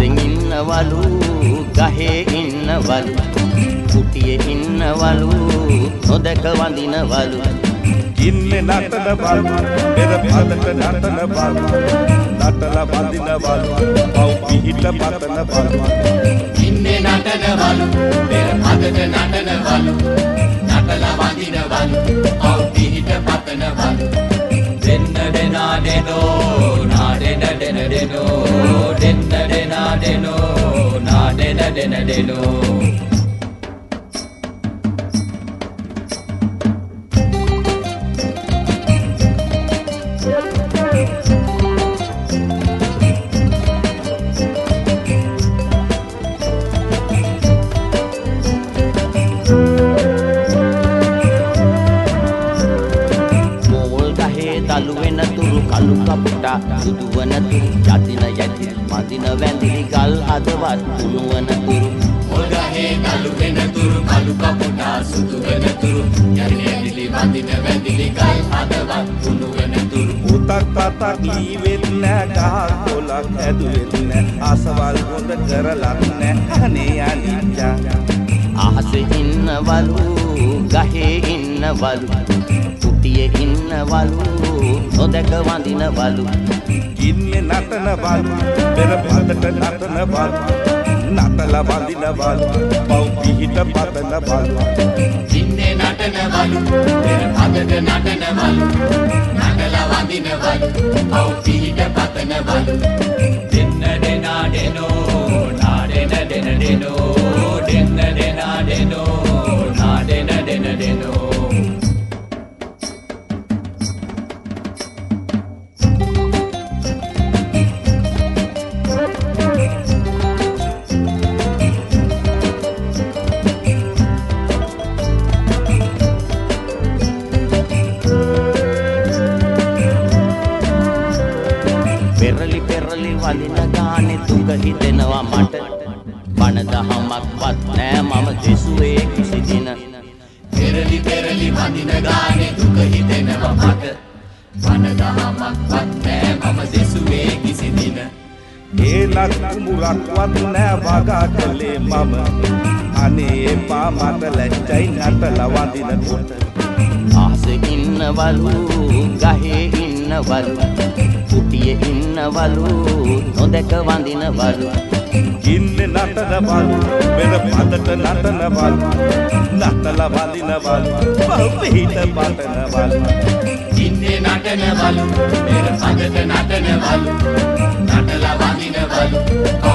ඉන්නවලු ගහේ ඉන්නවලු කුටියේ ඉන්නවලු නොදැක වඳිනවලු. ඉන්නේ නටන බලු පෙර පදට නටන බලු නටලා වඳින බලු පව් පිහිට පතන බලු ඉන්නේ නටනවලු පෙර පදට නටනවලු නටලා වඳිනවලු අව් පිහිට පතනවලු. දෙන්න දෙනා දෙනෝ නාඩෙන දෙන දෙනෝ දෙන්න දෙනා දෙනෝ නාඩෙන දෙන දෙනෝ. මෝල් ගහේ දළු වෙන තුරු කළු කපුටා සුදු වන තුරු යදින යති මදින වැඳිලි ගල් හදවත් උණු වන තුරු. ඔල්ගහේ නලු වෙන තුරු කළු කපුටා සුදු වෙන තුරු. යන්නේ ඇදිලි වඳින වැඳිලි ගල් හදවත් කුණු වෙන තුරු. උතක් පතක් ලීවෙත් නෑ ගහක් කොලක් ඇදුවෙත් නෑ. අසවල් හොඳ කරලත් නෑ අනේ අනිච්චා අහසේ ඉන්නවලු ගහේ ඉන්නවලු කුටියේ ඉන්නවලු නොදැක වඳිනවලු. ඉන්නේ නටන බලු පෙර පදට නටන බලු නටලා වඳින බලු පව් පිහිට පතන බලු ඉන්නේ නටනවලු පෙර පදට නටනවලු නටලා වඳිනවලු අව් පිහිට පතනවලු පෙරලි පෙරලි වඳින ගානේ දුක හිතෙනවා මට. බණ දහමක්වත් නෑ මම දෙසුවේ කිසි දින. පෙරලි පෙරලි වඳින ගානේ දුක හිතෙනවා මට. වන දහමක්වත් නෑ මම දෙසුවේ කිසි දින. ඒලක් කුමුරක්වත් නෑ වගා කළේ මම. අනේ එපා මට ලැජ්ජයි නටලා වඳිනකොට ආසේ ඉන්නවලු ගහේ ඉන්නවලු කුටියේ වඳිනවලු නොදැක වඳිනවලු ගින්නේ නටනවලු පෙර පදට නටනවලු නටලා වඳිනවලු බහුපීත පටනවලු ගින්නේ නටනවලු පෙර පදට නටනවලු නටලා වඳිනවලු